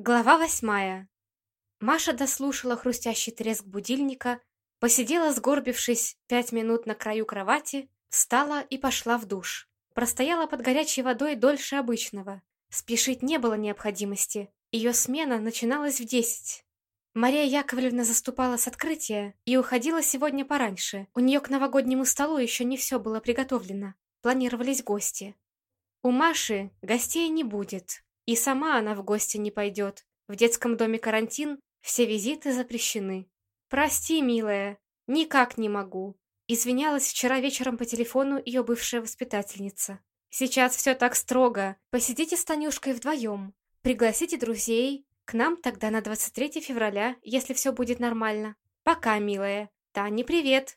Глава восьмая. Маша дослушала хрустящий треск будильника, посидела, сгорбившись, пять минут на краю кровати, встала и пошла в душ. Простояла под горячей водой дольше обычного. Спешить не было необходимости. Ее смена начиналась в десять. Мария Яковлевна заступала с открытия и уходила сегодня пораньше. У нее к новогоднему столу еще не все было приготовлено. Планировались гости. У Маши гостей не будет, и сама она в гости не пойдет. В детском доме карантин, все визиты запрещены. «Прости, милая, никак не могу», извинялась вчера вечером по телефону ее бывшая воспитательница. «Сейчас все так строго. Посидите с Танюшкой вдвоем. Пригласите друзей. К нам тогда на 23 февраля, если все будет нормально. Пока, милая. Тане привет».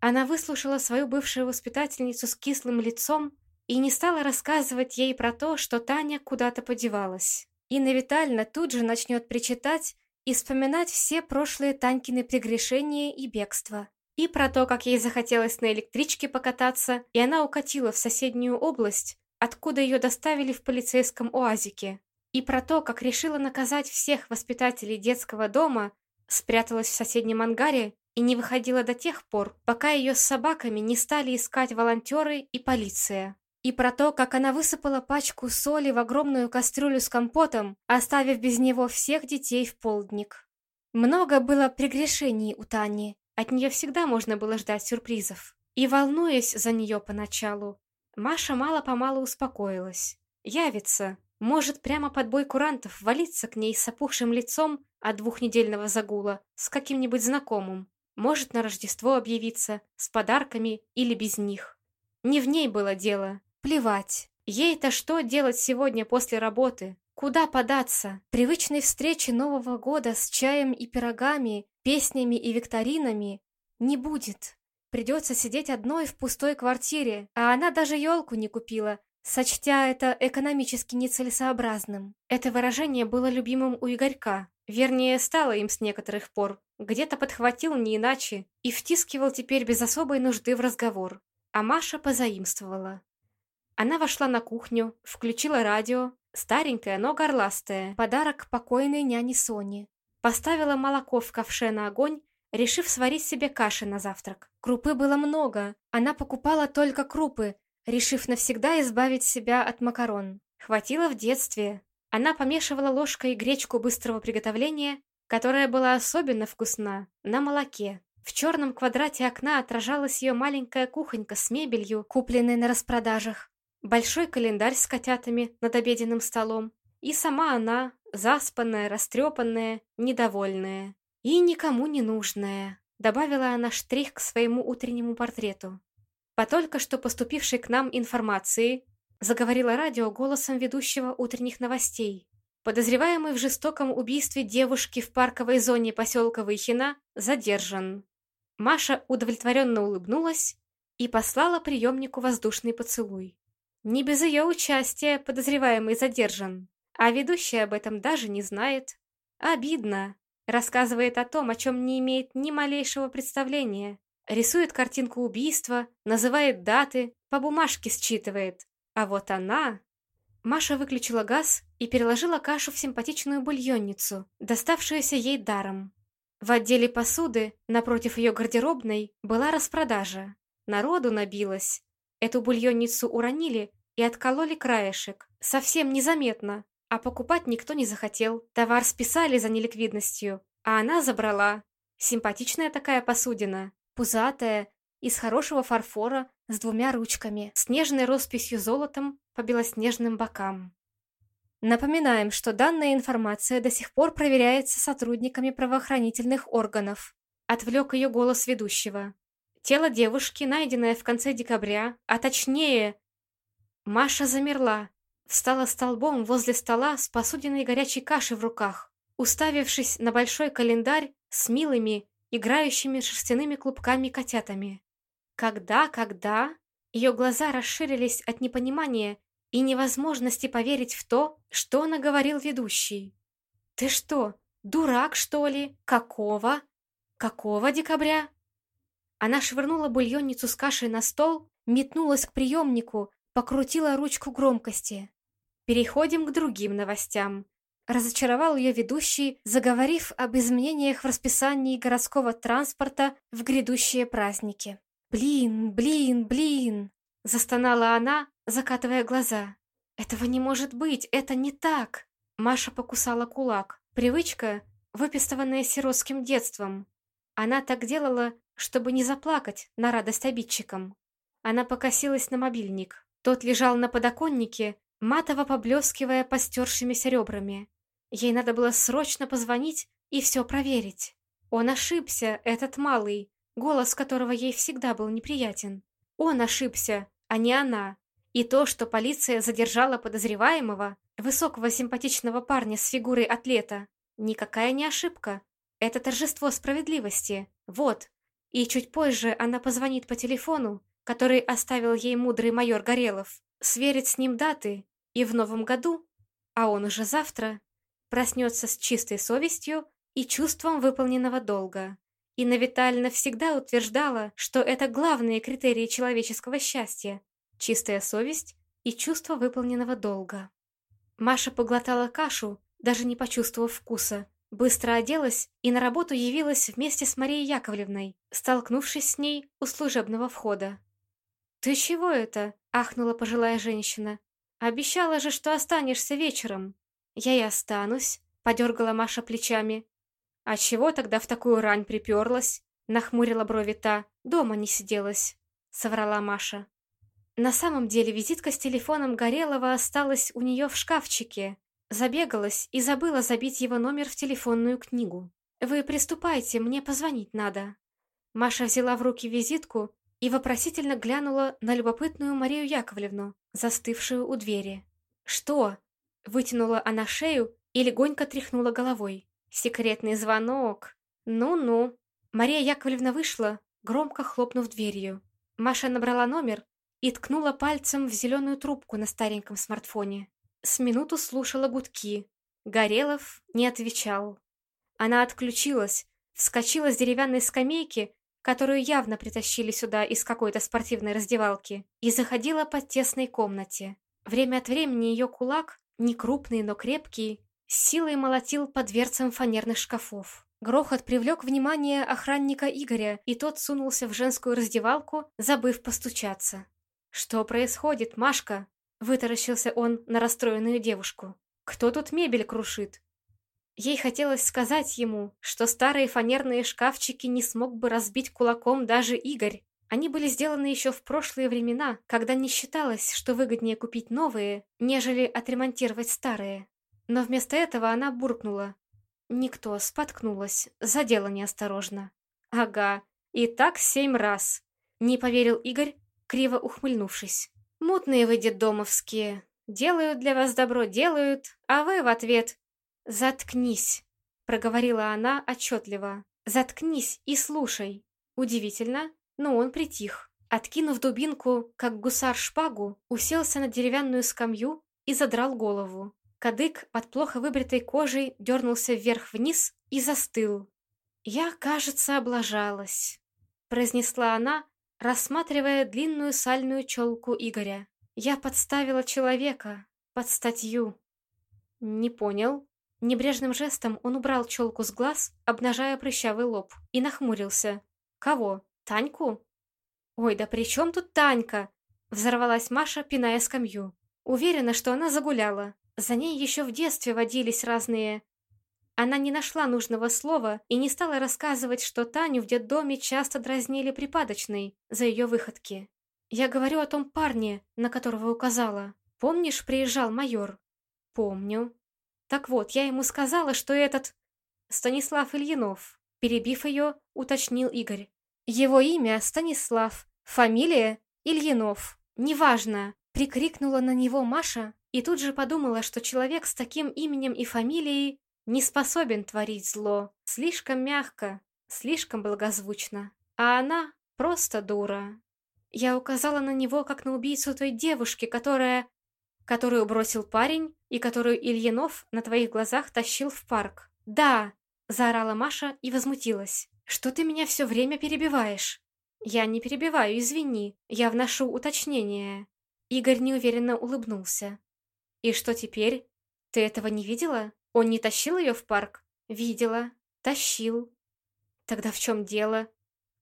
Она выслушала свою бывшую воспитательницу с кислым лицом и не стала рассказывать ей про то, что Таня куда-то подевалась. Инна Витальевна тут же начнет причитать и вспоминать все прошлые Танькины прегрешения и бегства. И про то, как ей захотелось на электричке покататься, и она укатила в соседнюю область, откуда ее доставили в полицейском уазике. И про то, как решила наказать всех воспитателей детского дома, спряталась в соседнем ангаре и не выходила до тех пор, пока ее с собаками не стали искать волонтеры и полиция и про то, как она высыпала пачку соли в огромную кастрюлю с компотом, оставив без него всех детей в полдник. Много было прегрешений у Тани, от нее всегда можно было ждать сюрпризов. И, волнуясь за нее поначалу, Маша мало-помалу успокоилась. Явится, может прямо под бой курантов валиться к ней с опухшим лицом от двухнедельного загула, с каким-нибудь знакомым. Может на Рождество объявиться, с подарками или без них. Не в ней было дело, Плевать. Ей-то что делать сегодня после работы? Куда податься? Привычной встречи Нового года с чаем и пирогами, песнями и викторинами не будет. Придется сидеть одной в пустой квартире, а она даже елку не купила, сочтя это экономически нецелесообразным. Это выражение было любимым у Игорька, вернее, стало им с некоторых пор. Где-то подхватил не иначе и втискивал теперь без особой нужды в разговор. А Маша позаимствовала. Она вошла на кухню, включила радио, старенькое, но горластое, подарок покойной няне Соне. Поставила молоко в ковше на огонь, решив сварить себе каши на завтрак. Крупы было много, она покупала только крупы, решив навсегда избавить себя от макарон. Хватило в детстве. Она помешивала ложкой гречку быстрого приготовления, которая была особенно вкусна, на молоке. В черном квадрате окна отражалась ее маленькая кухонька с мебелью, купленной на распродажах большой календарь с котятами над обеденным столом, и сама она, заспанная, растрепанная, недовольная. И никому не нужная, добавила она штрих к своему утреннему портрету. По только что поступившей к нам информации, заговорила радио голосом ведущего утренних новостей. Подозреваемый в жестоком убийстве девушки в парковой зоне поселка Выхина задержан. Маша удовлетворенно улыбнулась и послала приемнику воздушный поцелуй. Не без ее участия подозреваемый задержан, а ведущий об этом даже не знает. Обидно. Рассказывает о том, о чем не имеет ни малейшего представления. Рисует картинку убийства, называет даты, по бумажке считывает. А вот она... Маша выключила газ и переложила кашу в симпатичную бульонницу, доставшуюся ей даром. В отделе посуды, напротив ее гардеробной, была распродажа. Народу набилось, Эту бульонницу уронили и откололи краешек. Совсем незаметно. А покупать никто не захотел. Товар списали за неликвидностью. А она забрала. Симпатичная такая посудина. Пузатая, из хорошего фарфора, с двумя ручками, с нежной росписью золотом по белоснежным бокам. Напоминаем, что данная информация до сих пор проверяется сотрудниками правоохранительных органов. Отвлек ее голос ведущего. Тело девушки, найденное в конце декабря, а точнее... Маша замерла, встала столбом возле стола с посудиной горячей каши в руках, уставившись на большой календарь с милыми, играющими шерстяными клубками котятами. Когда, когда... Ее глаза расширились от непонимания и невозможности поверить в то, что наговорил ведущий. «Ты что, дурак, что ли? Какого? Какого декабря?» Она швырнула бульонницу с кашей на стол, метнулась к приемнику, покрутила ручку громкости. Переходим к другим новостям. Разочаровал ее ведущий, заговорив об изменениях в расписании городского транспорта в грядущие праздники. «Блин, блин, блин!» — застонала она, закатывая глаза. «Этого не может быть, это не так!» Маша покусала кулак. Привычка, выпистованная сиротским детством. Она так делала, чтобы не заплакать на радость обидчикам. Она покосилась на мобильник. Тот лежал на подоконнике, матово поблескивая постершимися ребрами. Ей надо было срочно позвонить и все проверить. Он ошибся, этот малый, голос которого ей всегда был неприятен. Он ошибся, а не она. И то, что полиция задержала подозреваемого, высокого симпатичного парня с фигурой атлета, никакая не ошибка. Это торжество справедливости. Вот. И чуть позже она позвонит по телефону, который оставил ей мудрый майор Горелов, сверит с ним даты, и в новом году, а он уже завтра, проснется с чистой совестью и чувством выполненного долга. Инна Витальевна всегда утверждала, что это главные критерии человеческого счастья – чистая совесть и чувство выполненного долга. Маша поглотала кашу, даже не почувствовав вкуса, быстро оделась и на работу явилась вместе с Марией Яковлевной, столкнувшись с ней у служебного входа. «Ты чего это?» – ахнула пожилая женщина. «Обещала же, что останешься вечером». «Я и останусь», – подергала Маша плечами. «А чего тогда в такую рань приперлась?» – нахмурила брови та. «Дома не сиделась», – соврала Маша. На самом деле визитка с телефоном Горелого осталась у нее в шкафчике. Забегалась и забыла забить его номер в телефонную книгу. «Вы приступайте, мне позвонить надо». Маша взяла в руки визитку и вопросительно глянула на любопытную Марию Яковлевну, застывшую у двери. «Что?» — вытянула она шею и легонько тряхнула головой. «Секретный звонок! Ну-ну!» Мария Яковлевна вышла, громко хлопнув дверью. Маша набрала номер и ткнула пальцем в зеленую трубку на стареньком смартфоне. С минуту слушала гудки. Горелов не отвечал. Она отключилась, вскочила с деревянной скамейки которую явно притащили сюда из какой-то спортивной раздевалки, и заходила по тесной комнате. Время от времени ее кулак, не крупный, но крепкий, силой молотил по дверцам фанерных шкафов. Грохот привлек внимание охранника Игоря, и тот сунулся в женскую раздевалку, забыв постучаться. «Что происходит, Машка?» — вытаращился он на расстроенную девушку. «Кто тут мебель крушит?» Ей хотелось сказать ему, что старые фанерные шкафчики не смог бы разбить кулаком даже Игорь. Они были сделаны еще в прошлые времена, когда не считалось, что выгоднее купить новые, нежели отремонтировать старые. Но вместо этого она буркнула. Никто, споткнулась, задела неосторожно. «Ага, и так семь раз», — не поверил Игорь, криво ухмыльнувшись. «Мутные вы, детдомовские. Делают для вас добро, делают, а вы в ответ «Заткнись!» — проговорила она отчетливо. «Заткнись и слушай!» Удивительно, но он притих. Откинув дубинку, как гусар шпагу, уселся на деревянную скамью и задрал голову. Кадык под плохо выбритой кожей дернулся вверх-вниз и застыл. «Я, кажется, облажалась», — произнесла она, рассматривая длинную сальную челку Игоря. «Я подставила человека под статью». «Не понял», Небрежным жестом он убрал челку с глаз, обнажая прыщавый лоб, и нахмурился. «Кого? Таньку?» «Ой, да при чем тут Танька?» Взорвалась Маша, пиная скамью. Уверена, что она загуляла. За ней еще в детстве водились разные... Она не нашла нужного слова и не стала рассказывать, что Таню в детдоме часто дразнили припадочной за ее выходки. Я говорю о том парне, на которого указала. Помнишь, приезжал майор? Помню. Так вот, я ему сказала, что этот... Станислав Ильинов. Перебив ее, уточнил Игорь. Его имя Станислав, фамилия Ильинов. Неважно. Прикрикнула на него Маша и тут же подумала, что человек с таким именем и фамилией не способен творить зло. Слишком мягко, слишком благозвучно. А она просто дура. Я указала на него, как на убийцу той девушки, которая которую бросил парень и которую Ильинов на твоих глазах тащил в парк. Да, заорала Маша и возмутилась. Что ты меня все время перебиваешь? Я не перебиваю, извини. Я вношу уточнение. Игорь неуверенно улыбнулся. И что теперь? Ты этого не видела? Он не тащил ее в парк? Видела. Тащил. Тогда в чем дело?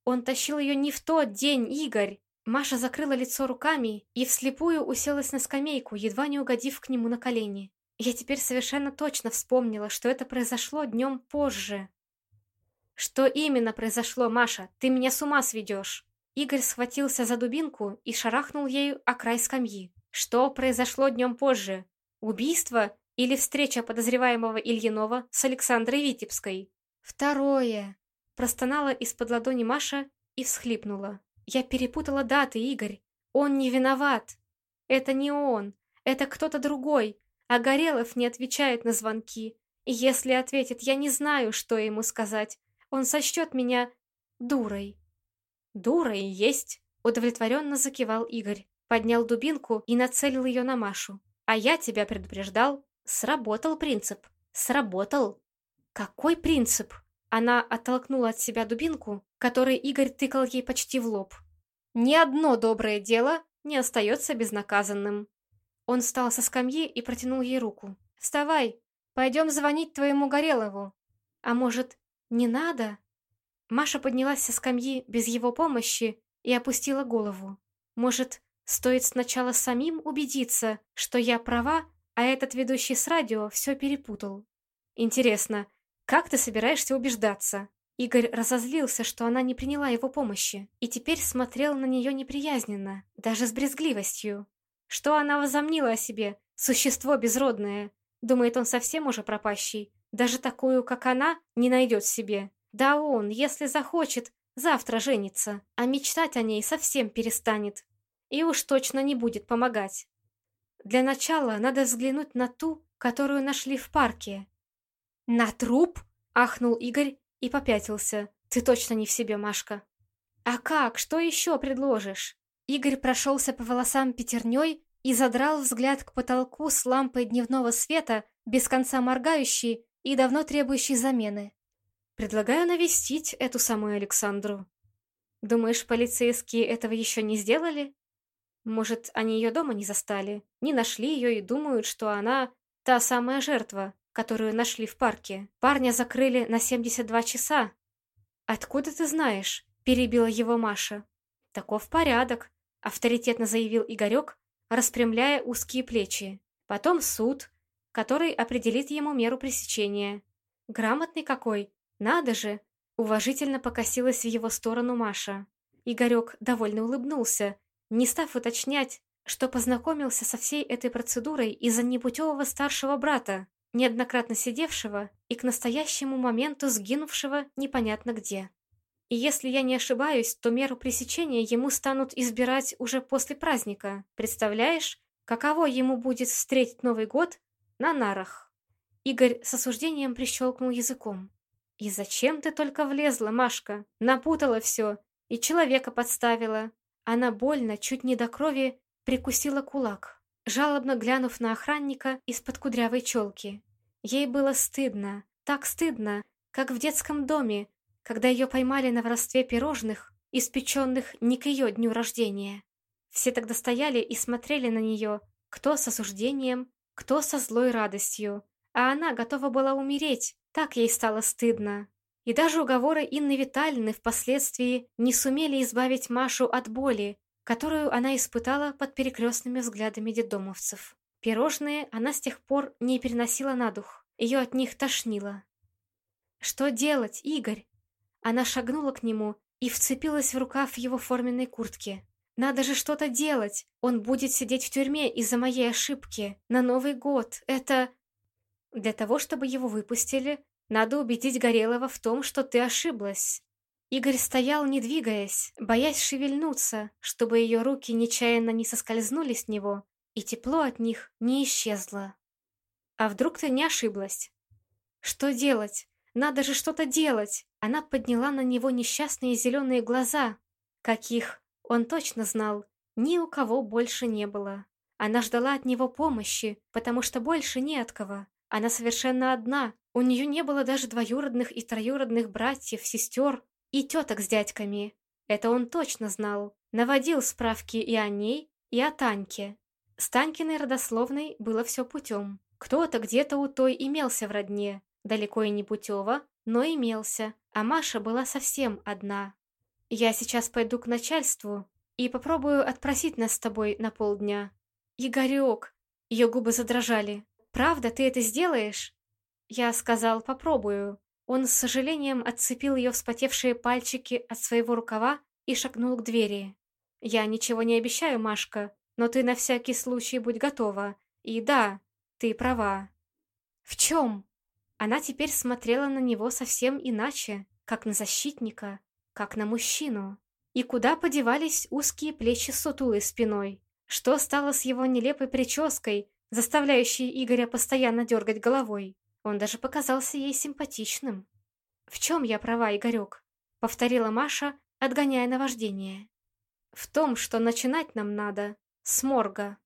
Он тащил ее не в тот день, Игорь. Маша закрыла лицо руками и вслепую уселась на скамейку, едва не угодив к нему на колени. Я теперь совершенно точно вспомнила, что это произошло днем позже. «Что именно произошло, Маша? Ты меня с ума сведешь!» Игорь схватился за дубинку и шарахнул ею о край скамьи. «Что произошло днем позже? Убийство или встреча подозреваемого Ильинова с Александрой Витебской?» «Второе!» Простонала из-под ладони Маша и всхлипнула. «Я перепутала даты, Игорь. Он не виноват. Это не он. Это кто-то другой. А Горелов не отвечает на звонки. И если ответит, я не знаю, что ему сказать. Он сочтет меня дурой». «Дурой есть!» Удовлетворенно закивал Игорь. Поднял дубинку и нацелил ее на Машу. «А я тебя предупреждал. Сработал принцип. Сработал». «Какой принцип?» Она оттолкнула от себя дубинку, которой Игорь тыкал ей почти в лоб. «Ни одно доброе дело не остается безнаказанным». Он встал со скамьи и протянул ей руку. «Вставай, пойдем звонить твоему Горелову». «А может, не надо?» Маша поднялась со скамьи без его помощи и опустила голову. «Может, стоит сначала самим убедиться, что я права, а этот ведущий с радио все перепутал?» «Интересно, «Как ты собираешься убеждаться?» Игорь разозлился, что она не приняла его помощи, и теперь смотрел на нее неприязненно, даже с брезгливостью. Что она возомнила о себе? Существо безродное. Думает, он совсем уже пропащий. Даже такую, как она, не найдет себе. Да он, если захочет, завтра женится, а мечтать о ней совсем перестанет. И уж точно не будет помогать. Для начала надо взглянуть на ту, которую нашли в парке, «На труп?» — ахнул Игорь и попятился. «Ты точно не в себе, Машка». «А как? Что еще предложишь?» Игорь прошелся по волосам пятерней и задрал взгляд к потолку с лампой дневного света, без конца моргающей и давно требующей замены. «Предлагаю навестить эту самую Александру. Думаешь, полицейские этого еще не сделали? Может, они ее дома не застали, не нашли ее и думают, что она та самая жертва, которую нашли в парке. Парня закрыли на 72 часа. «Откуда ты знаешь?» – перебила его Маша. «Таков порядок», – авторитетно заявил Игорек, распрямляя узкие плечи. «Потом суд, который определит ему меру пресечения. Грамотный какой, надо же!» Уважительно покосилась в его сторону Маша. Игорек довольно улыбнулся, не став уточнять, что познакомился со всей этой процедурой из-за непутевого старшего брата, неоднократно сидевшего и к настоящему моменту сгинувшего непонятно где. И если я не ошибаюсь, то меру пресечения ему станут избирать уже после праздника. Представляешь, каково ему будет встретить Новый год на нарах? Игорь с осуждением прищелкнул языком. «И зачем ты только влезла, Машка? Напутала все и человека подставила». Она больно, чуть не до крови, прикусила кулак жалобно глянув на охранника из-под кудрявой челки. Ей было стыдно, так стыдно, как в детском доме, когда ее поймали на воровстве пирожных, испеченных не к ее дню рождения. Все тогда стояли и смотрели на нее, кто с осуждением, кто со злой радостью, а она готова была умереть, так ей стало стыдно. И даже уговоры Инны Витальевны впоследствии не сумели избавить Машу от боли, которую она испытала под перекрестными взглядами детдомовцев. Пирожные она с тех пор не переносила на дух, ее от них тошнило. «Что делать, Игорь?» Она шагнула к нему и вцепилась в рукав его форменной куртки. «Надо же что-то делать! Он будет сидеть в тюрьме из-за моей ошибки! На Новый год! Это...» «Для того, чтобы его выпустили, надо убедить Горелого в том, что ты ошиблась. Игорь стоял, не двигаясь, боясь шевельнуться, чтобы ее руки нечаянно не соскользнули с него, и тепло от них не исчезло. А вдруг ты не ошиблась? Что делать? Надо же что-то делать! Она подняла на него несчастные зеленые глаза, каких, он точно знал, ни у кого больше не было. Она ждала от него помощи, потому что больше не от кого. Она совершенно одна, у нее не было даже двоюродных и троюродных братьев, сестер, и теток с дядьками. Это он точно знал. Наводил справки и о ней, и о Таньке. С Танькиной родословной было все путем. Кто-то где-то у той имелся в родне, далеко и не путево, но имелся, а Маша была совсем одна. Я сейчас пойду к начальству и попробую отпросить нас с тобой на полдня. Игорек, ее губы задрожали. Правда, ты это сделаешь? Я сказал, попробую. Он с сожалением отцепил ее вспотевшие пальчики от своего рукава и шагнул к двери. «Я ничего не обещаю, Машка, но ты на всякий случай будь готова. И да, ты права». «В чем?» Она теперь смотрела на него совсем иначе, как на защитника, как на мужчину. И куда подевались узкие плечи сутулой спиной? Что стало с его нелепой прической, заставляющей Игоря постоянно дергать головой? Он даже показался ей симпатичным. «В чем я права, Игорек?» — повторила Маша, отгоняя наваждение. «В том, что начинать нам надо с морга».